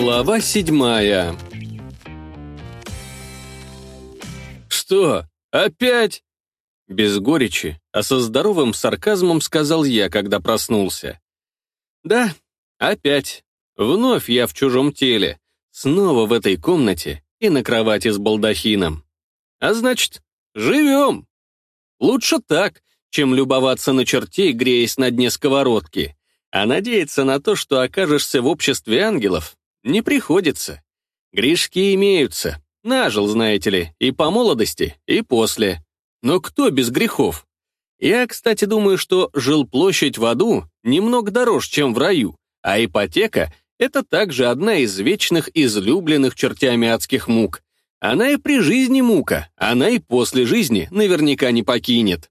Глава седьмая «Что, опять?» Без горечи, а со здоровым сарказмом сказал я, когда проснулся. «Да, опять. Вновь я в чужом теле, снова в этой комнате и на кровати с балдахином. А значит, живем. Лучше так, чем любоваться на чертей, греясь на дне сковородки. А надеяться на то, что окажешься в обществе ангелов, не приходится. Грешки имеются. Нажил, знаете ли, и по молодости, и после. Но кто без грехов? Я, кстати, думаю, что жилплощадь в аду немного дороже, чем в раю, а ипотека — это также одна из вечных излюбленных чертями адских мук. Она и при жизни мука, она и после жизни наверняка не покинет.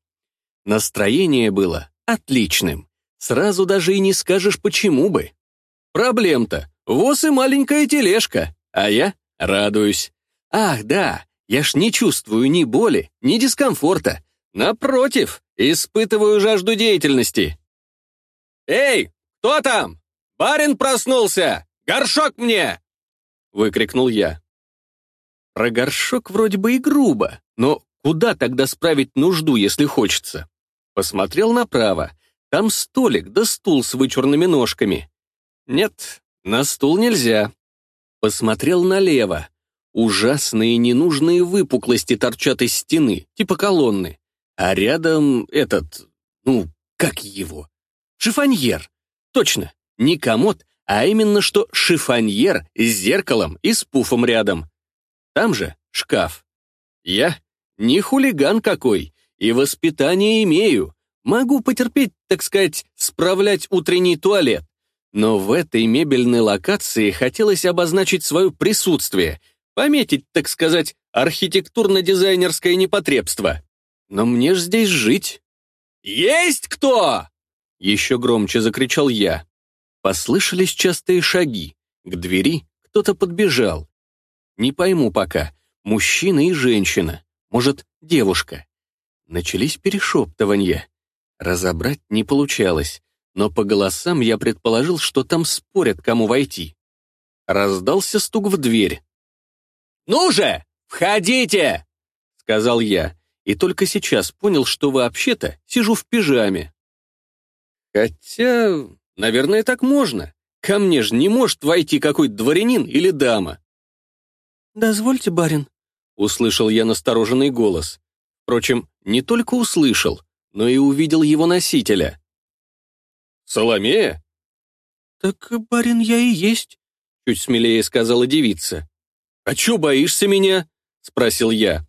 Настроение было отличным. Сразу даже и не скажешь, почему бы. Проблем-то, воз и маленькая тележка, а я радуюсь. Ах, да, я ж не чувствую ни боли, ни дискомфорта. Напротив, испытываю жажду деятельности. «Эй, кто там? Барин проснулся! Горшок мне!» Выкрикнул я. Про горшок вроде бы и грубо, но куда тогда справить нужду, если хочется? Посмотрел направо. Там столик да стул с вычурными ножками. Нет, на стул нельзя. Посмотрел налево. Ужасные ненужные выпуклости торчат из стены, типа колонны. А рядом этот, ну, как его? Шифоньер. Точно, не комод, а именно что шифоньер с зеркалом и с пуфом рядом. Там же шкаф. Я не хулиган какой, и воспитание имею. Могу потерпеть, так сказать, справлять утренний туалет. Но в этой мебельной локации хотелось обозначить свое присутствие, пометить, так сказать, архитектурно-дизайнерское непотребство. Но мне ж здесь жить. «Есть кто?» Еще громче закричал я. Послышались частые шаги. К двери кто-то подбежал. Не пойму пока, мужчина и женщина, может, девушка. Начались перешептывания. Разобрать не получалось, но по голосам я предположил, что там спорят, кому войти. Раздался стук в дверь. «Ну же, входите!» — сказал я, и только сейчас понял, что вообще-то сижу в пижаме. Хотя, наверное, так можно. Ко мне же не может войти какой-то дворянин или дама. «Дозвольте, барин», — услышал я настороженный голос. Впрочем, не только услышал, но и увидел его носителя. «Соломея?» «Так, барин, я и есть», — чуть смелее сказала девица. «А чё боишься меня?» — спросил я.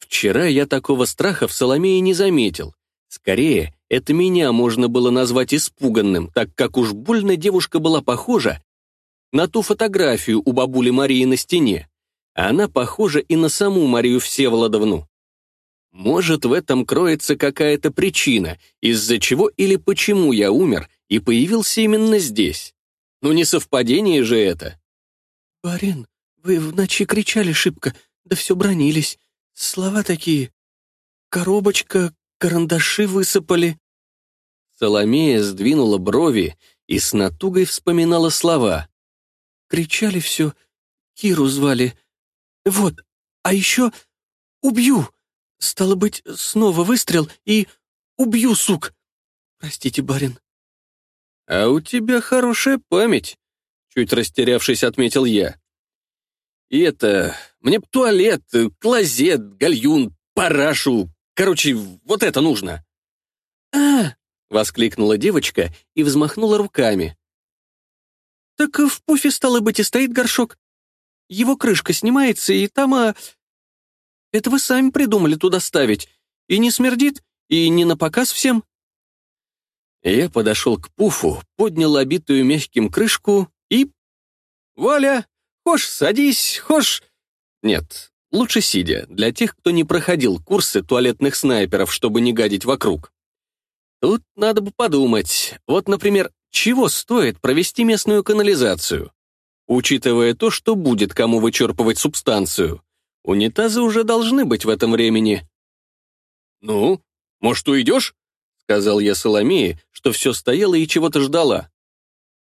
Вчера я такого страха в Соломее не заметил. Скорее, это меня можно было назвать испуганным, так как уж больно девушка была похожа на ту фотографию у бабули Марии на стене. Она похожа и на саму Марию Всеволодовну. Может, в этом кроется какая-то причина, из-за чего или почему я умер и появился именно здесь. Ну не совпадение же это. «Барин, вы в ночи кричали шибко, да все бронились. Слова такие. Коробочка, карандаши высыпали». Соломея сдвинула брови и с натугой вспоминала слова. Кричали все, Киру звали. Вот, а еще убью. Стало быть, снова выстрел и убью, сук. Простите, барин. А у тебя хорошая память, чуть растерявшись, отметил я. И это, мне б туалет, клозет, гальюн, парашу. Короче, вот это нужно. А, воскликнула девочка и взмахнула руками. Так в пуфе, стало быть, и стоит горшок. Его крышка снимается, и там, а, это вы сами придумали туда ставить. И не смердит, и не на показ всем». Я подошел к пуфу, поднял обитую мягким крышку и... «Валя, хошь, садись, хошь...» Нет, лучше сидя, для тех, кто не проходил курсы туалетных снайперов, чтобы не гадить вокруг. Тут надо бы подумать. Вот, например, чего стоит провести местную канализацию? Учитывая то, что будет кому вычерпывать субстанцию. Унитазы уже должны быть в этом времени. «Ну, может, уйдешь?» — сказал я Соломее, что все стояло и чего-то ждала.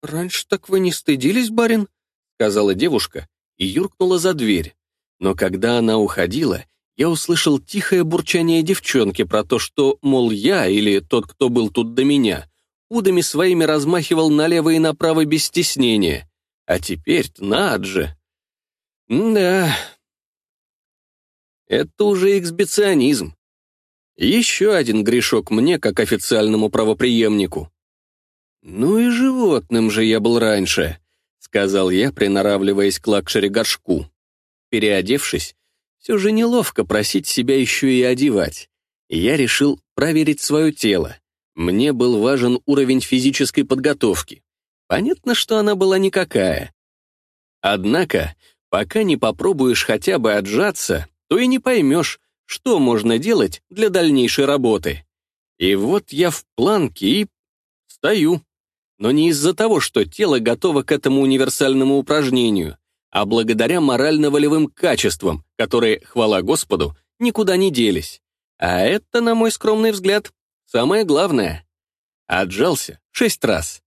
«Раньше так вы не стыдились, барин?» — сказала девушка и юркнула за дверь. Но когда она уходила, я услышал тихое бурчание девчонки про то, что, мол, я или тот, кто был тут до меня, удами своими размахивал налево и направо без стеснения. А теперь-то над же. Да, это уже эксбиционизм. Еще один грешок мне, как официальному правоприемнику. «Ну и животным же я был раньше», — сказал я, приноравливаясь к лакшери-горшку. Переодевшись, все же неловко просить себя еще и одевать. я решил проверить свое тело. Мне был важен уровень физической подготовки. Понятно, что она была никакая. Однако, пока не попробуешь хотя бы отжаться, то и не поймешь, что можно делать для дальнейшей работы. И вот я в планке и стою. Но не из-за того, что тело готово к этому универсальному упражнению, а благодаря морально-волевым качествам, которые, хвала Господу, никуда не делись. А это, на мой скромный взгляд, самое главное. Отжался шесть раз.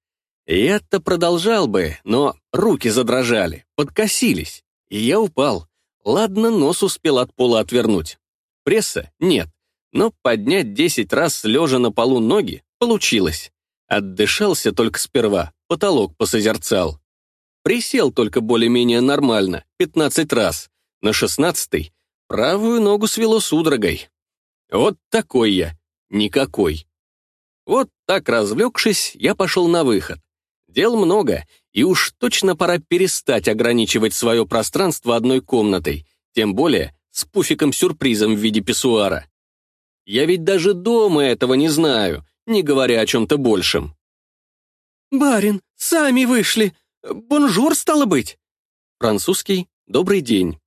И это продолжал бы, но руки задрожали, подкосились, и я упал. Ладно, нос успел от пола отвернуть. Пресса — нет, но поднять десять раз, лежа на полу ноги, получилось. Отдышался только сперва, потолок посозерцал. Присел только более-менее нормально, 15 раз. На шестнадцатый правую ногу свело судорогой. Вот такой я, никакой. Вот так развлекшись, я пошел на выход. Дел много, и уж точно пора перестать ограничивать свое пространство одной комнатой, тем более с пуфиком-сюрпризом в виде писсуара. Я ведь даже дома этого не знаю, не говоря о чем-то большем. «Барин, сами вышли!» «Bonjour, стало быть!» Французский «Добрый день».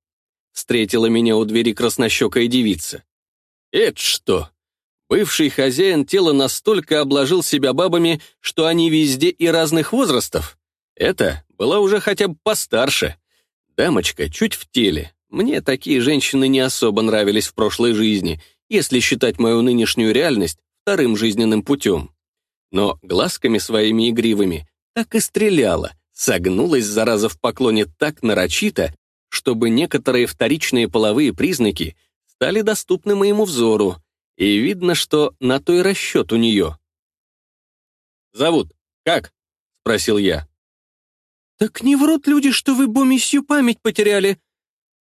Встретила меня у двери краснощекая девица. «Это что?» Бывший хозяин тела настолько обложил себя бабами, что они везде и разных возрастов. Это была уже хотя бы постарше. Дамочка чуть в теле. Мне такие женщины не особо нравились в прошлой жизни, если считать мою нынешнюю реальность вторым жизненным путем. Но глазками своими игривыми так и стреляла, Согнулась, зараза, в поклоне так нарочито, чтобы некоторые вторичные половые признаки стали доступны моему взору, и видно, что на то и расчет у нее. «Зовут? Как?» — спросил я. «Так не врут люди, что вы бомисью память потеряли».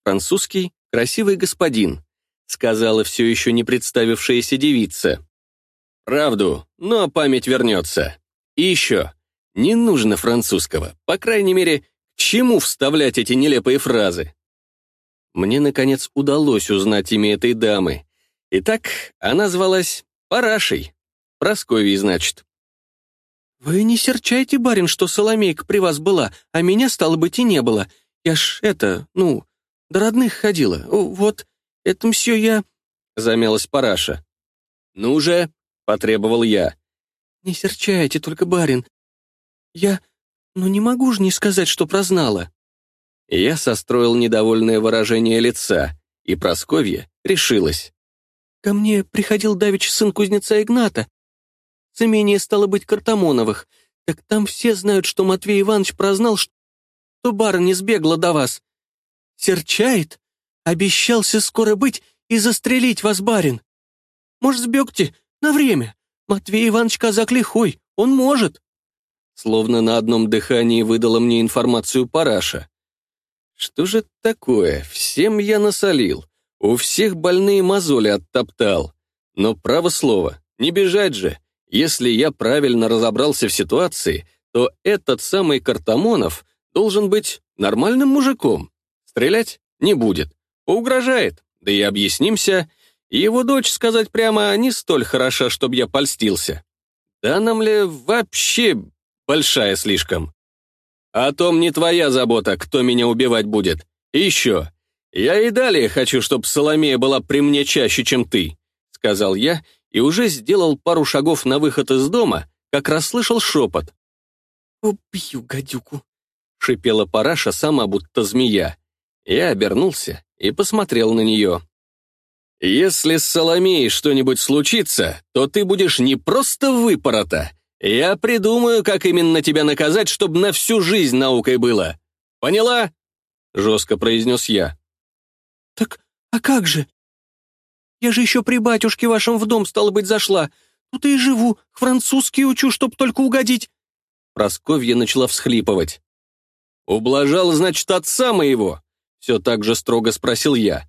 Французский «красивый господин», — сказала все еще не представившаяся девица. «Правду, но память вернется. И еще, не нужно французского. По крайней мере, к чему вставлять эти нелепые фразы? Мне, наконец, удалось узнать имя этой дамы. Итак, она звалась Парашей. Прасковьей, значит. «Вы не серчайте, барин, что Соломейка при вас была, а меня, стало быть, и не было. Я ж это, ну, до родных ходила. Вот, это все я...» Замялась Параша. «Ну же», — потребовал я. «Не серчайте только, барин, «Я... ну не могу же не сказать, что прознала». Я состроил недовольное выражение лица, и Просковья решилась. «Ко мне приходил давич сын кузнеца Игната. С имения стало быть Картамоновых. Так там все знают, что Матвей Иванович прознал, что барыня сбегла до вас. Серчает, обещался скоро быть и застрелить вас, барин. Может, сбегте на время? Матвей Иванович казак лихой, он может». Словно на одном дыхании выдала мне информацию Параша. Что же такое? Всем я насолил. У всех больные мозоли оттоптал. Но право слово, не бежать же. Если я правильно разобрался в ситуации, то этот самый Картамонов должен быть нормальным мужиком. Стрелять не будет. Угрожает. Да и объяснимся. Его дочь, сказать прямо, не столь хороша, чтобы я польстился. Да нам ли вообще большая слишком. О том не твоя забота, кто меня убивать будет. И еще, я и далее хочу, чтобы Соломея была при мне чаще, чем ты», — сказал я и уже сделал пару шагов на выход из дома, как расслышал шепот. «Убью гадюку», — шипела параша сама, будто змея. Я обернулся и посмотрел на нее. «Если с Соломеей что-нибудь случится, то ты будешь не просто выпорота, я придумаю, как именно тебя наказать, чтобы на всю жизнь наукой было. Поняла?» — жестко произнес я. «Так, а как же? Я же еще при батюшке вашем в дом, стало быть, зашла. Тут и живу, французский учу, чтоб только угодить». Просковья начала всхлипывать. «Ублажал, значит, отца моего?» Все так же строго спросил я.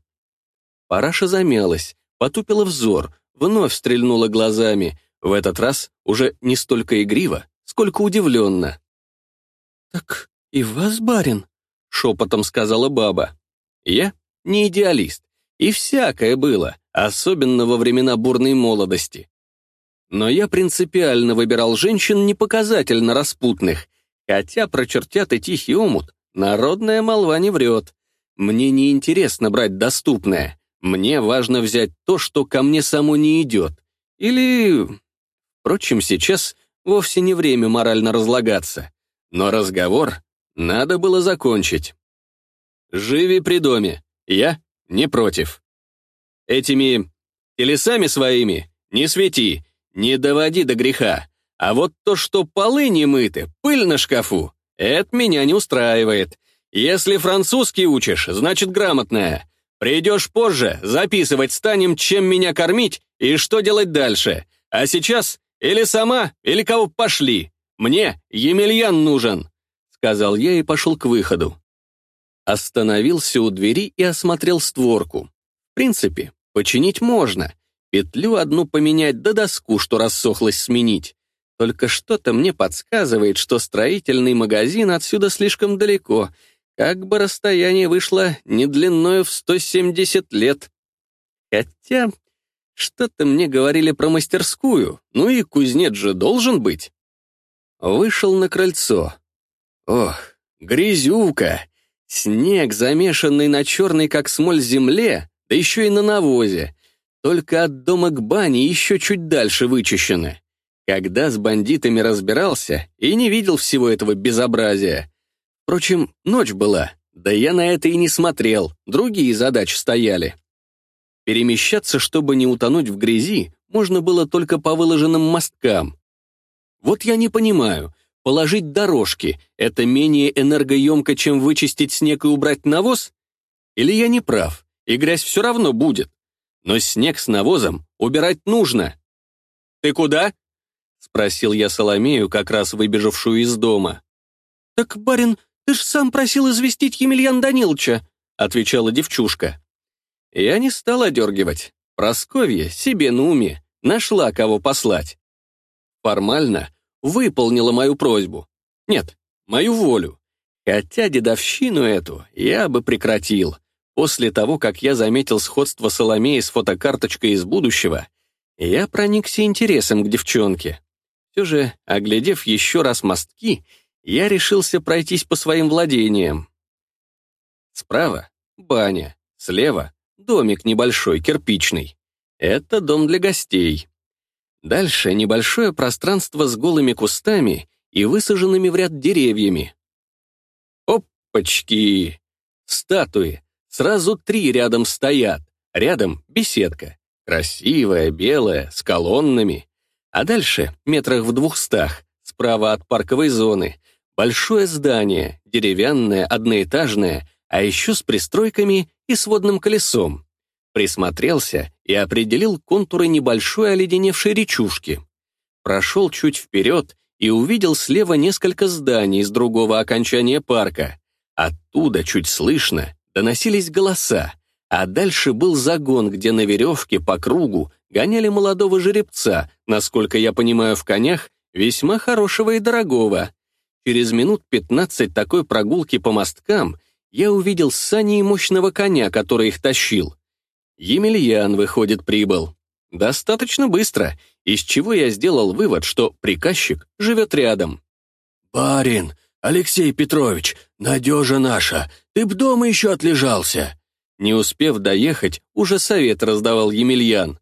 Параша замялась, потупила взор, вновь стрельнула глазами, в этот раз уже не столько игриво, сколько удивленно. «Так и вас, барин?» — шепотом сказала баба. «Я не идеалист, и всякое было, особенно во времена бурной молодости. Но я принципиально выбирал женщин непоказательно распутных, хотя про чертят и тихий омут народная молва не врет. Мне не интересно брать доступное, мне важно взять то, что ко мне само не идет. Или... Впрочем, сейчас вовсе не время морально разлагаться. Но разговор надо было закончить. Живи при доме, я не против. Этими телесами своими не свети, не доводи до греха. А вот то, что полы не мыты, пыль на шкафу, это меня не устраивает. Если французский учишь, значит грамотная. Придешь позже, записывать станем, чем меня кормить и что делать дальше. А сейчас или сама, или кого пошли. Мне Емельян нужен», — сказал я и пошел к выходу. Остановился у двери и осмотрел створку. В принципе, починить можно. Петлю одну поменять, да доску, что рассохлась, сменить. Только что-то мне подсказывает, что строительный магазин отсюда слишком далеко, как бы расстояние вышло не длиною в 170 лет. Хотя, что-то мне говорили про мастерскую, ну и кузнец же должен быть. Вышел на крыльцо. Ох, грязюка! Снег, замешанный на черной, как смоль, земле, да еще и на навозе. Только от дома к бане еще чуть дальше вычищены. Когда с бандитами разбирался и не видел всего этого безобразия. Впрочем, ночь была, да я на это и не смотрел, другие задачи стояли. Перемещаться, чтобы не утонуть в грязи, можно было только по выложенным мосткам. Вот я не понимаю, положить дорожки — это менее энергоемко, чем вычистить снег и убрать навоз? Или я не прав, и грязь все равно будет? но снег с навозом убирать нужно. «Ты куда?» — спросил я Соломею, как раз выбежавшую из дома. «Так, барин, ты ж сам просил известить Емельян Даниловича», — отвечала девчушка. Я не стал одергивать. Просковья себе на уме, нашла кого послать. Формально выполнила мою просьбу. Нет, мою волю. Хотя дедовщину эту я бы прекратил. После того, как я заметил сходство Соломеи с фотокарточкой из будущего, я проникся интересом к девчонке. Все же, оглядев еще раз мостки, я решился пройтись по своим владениям. Справа — баня, слева — домик небольшой, кирпичный. Это дом для гостей. Дальше небольшое пространство с голыми кустами и высаженными в ряд деревьями. Опачки! Статуи, Сразу три рядом стоят. Рядом беседка. Красивая, белая, с колоннами. А дальше, метрах в двухстах, справа от парковой зоны, большое здание, деревянное, одноэтажное, а еще с пристройками и сводным колесом. Присмотрелся и определил контуры небольшой оледеневшей речушки. Прошел чуть вперед и увидел слева несколько зданий с другого окончания парка. Оттуда чуть слышно доносились голоса, а дальше был загон, где на веревке по кругу гоняли молодого жеребца, насколько я понимаю в конях, весьма хорошего и дорогого. Через минут пятнадцать такой прогулки по мосткам я увидел сани и мощного коня, который их тащил. Емельян, выходит, прибыл. Достаточно быстро, из чего я сделал вывод, что приказчик живет рядом. «Барин, Алексей Петрович, надежа наша, ты б дома еще отлежался!» Не успев доехать, уже совет раздавал Емельян.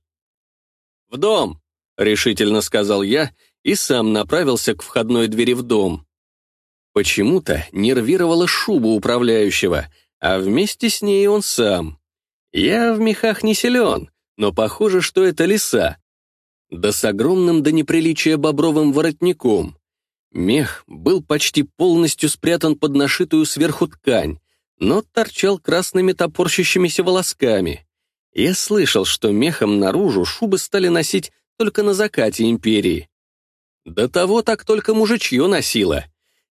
«В дом!» — решительно сказал я и сам направился к входной двери в дом. Почему-то нервировала шуба управляющего, а вместе с ней он сам. Я в мехах не силен, но похоже, что это лиса. Да с огромным до неприличия бобровым воротником. Мех был почти полностью спрятан под нашитую сверху ткань, но торчал красными топорщащимися волосками. Я слышал, что мехом наружу шубы стали носить только на закате империи. До того так только мужичье носило.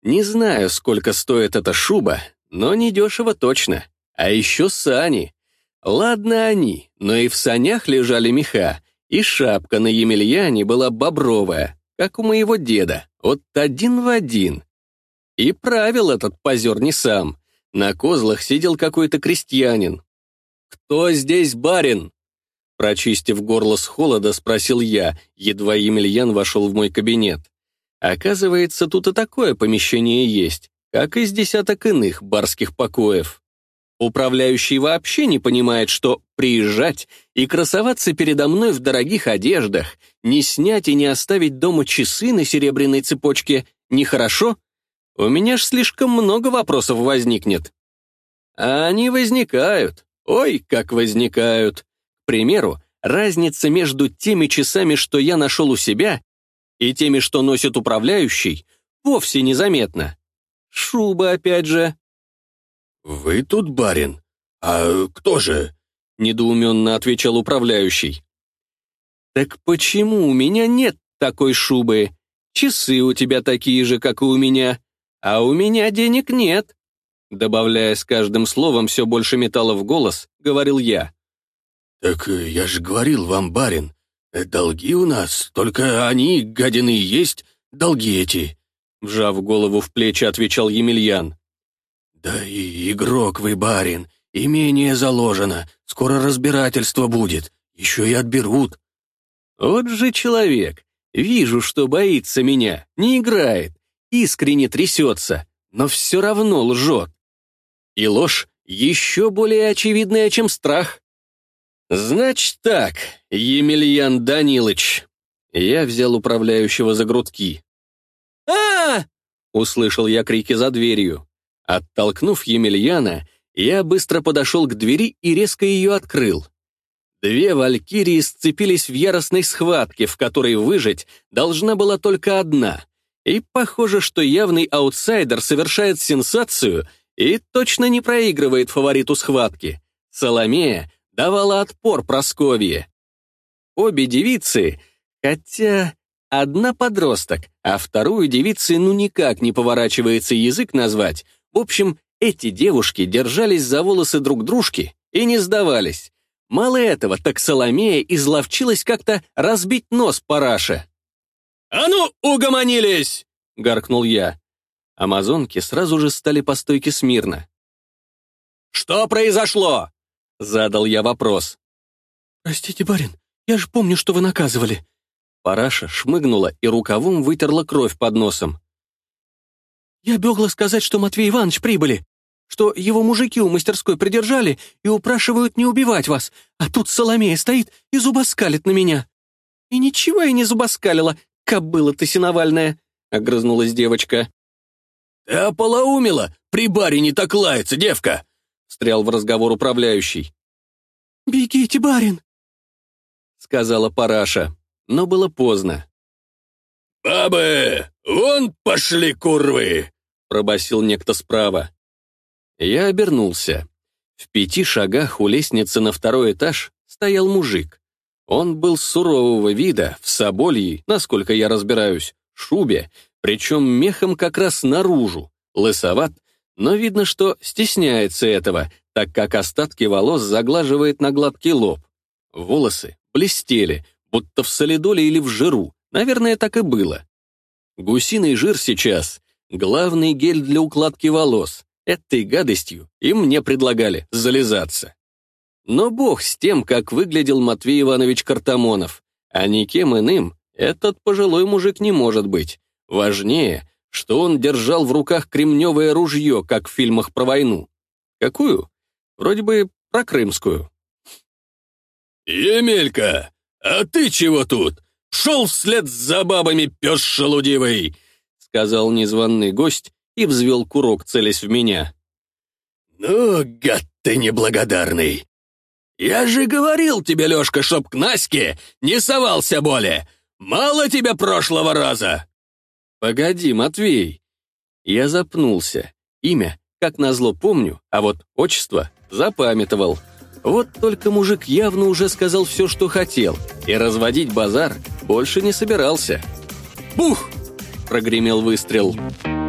Не знаю, сколько стоит эта шуба, но недешево точно. А еще сани. Ладно они, но и в санях лежали меха, и шапка на Емельяне была бобровая, как у моего деда, вот один в один. И правил этот позер не сам. На козлах сидел какой-то крестьянин. «Кто здесь барин?» Прочистив горло с холода, спросил я, едва Емельян вошел в мой кабинет. Оказывается, тут и такое помещение есть, как из десяток иных барских покоев. Управляющий вообще не понимает, что приезжать и красоваться передо мной в дорогих одеждах, не снять и не оставить дома часы на серебряной цепочке нехорошо? У меня ж слишком много вопросов возникнет. А они возникают. Ой, как возникают. К примеру, разница между теми часами, что я нашел у себя, и теми, что носит управляющий, вовсе незаметна. Шуба, опять же. «Вы тут барин? А кто же?» — недоуменно отвечал управляющий. «Так почему у меня нет такой шубы? Часы у тебя такие же, как и у меня, а у меня денег нет». Добавляя с каждым словом все больше металла в голос, говорил я. «Так э, я же говорил вам, барин, э, долги у нас, только они, гадины, есть долги эти», вжав голову в плечи, отвечал Емельян. «Да и игрок вы, барин, имение заложено, скоро разбирательство будет, еще и отберут». «Вот же человек, вижу, что боится меня, не играет, искренне трясется, но все равно лжет. И ложь еще более очевидная, чем страх. «Значит так, Емельян Данилыч». Я взял управляющего за грудки. а, услышал я крики за дверью. Оттолкнув Емельяна, я быстро подошел к двери и резко ее открыл. Две валькирии сцепились в яростной схватке, в которой выжить должна была только одна. И похоже, что явный аутсайдер совершает сенсацию — и точно не проигрывает фавориту схватки. Соломея давала отпор Просковье. Обе девицы, хотя одна подросток, а вторую девицы ну никак не поворачивается язык назвать. В общем, эти девушки держались за волосы друг дружки и не сдавались. Мало этого, так Соломея изловчилась как-то разбить нос параше. «А ну, угомонились!» — гаркнул я. Амазонки сразу же стали по стойке смирно. «Что произошло?» — задал я вопрос. «Простите, барин, я же помню, что вы наказывали». Параша шмыгнула и рукавом вытерла кровь под носом. «Я бегла сказать, что Матвей Иванович прибыли, что его мужики у мастерской придержали и упрашивают не убивать вас, а тут Соломея стоит и зубоскалит на меня». «И ничего я не зубоскалила, кобыла ты синовальная», — огрызнулась девочка. «Ты ополоумела? При баре не так лается, девка!» — встрял в разговор управляющий. «Бегите, барин!» — сказала Параша, но было поздно. «Бабы, вон пошли курвы!» — пробасил некто справа. Я обернулся. В пяти шагах у лестницы на второй этаж стоял мужик. Он был сурового вида, в собольей, насколько я разбираюсь, шубе, причем мехом как раз наружу, лысоват, но видно, что стесняется этого, так как остатки волос заглаживает на гладкий лоб. Волосы блестели, будто в солидоле или в жиру, наверное, так и было. Гусиный жир сейчас — главный гель для укладки волос. Этой гадостью и мне предлагали залезаться. Но бог с тем, как выглядел Матвей Иванович Картамонов, а никем иным этот пожилой мужик не может быть. Важнее, что он держал в руках кремневое ружье, как в фильмах про войну. Какую? Вроде бы про крымскую. «Емелька, а ты чего тут? Шел вслед за бабами, пес шелудивый!» сказал незваный гость и взвел курок, целясь в меня. «Ну, гад ты неблагодарный! Я же говорил тебе, Лешка, чтоб к Наське не совался более! Мало тебе прошлого раза!» Погоди, Матвей. Я запнулся. Имя, как назло, помню, а вот отчество запамятовал. Вот только мужик явно уже сказал все, что хотел, и разводить базар больше не собирался. «Бух!» — прогремел выстрел. «Бух!»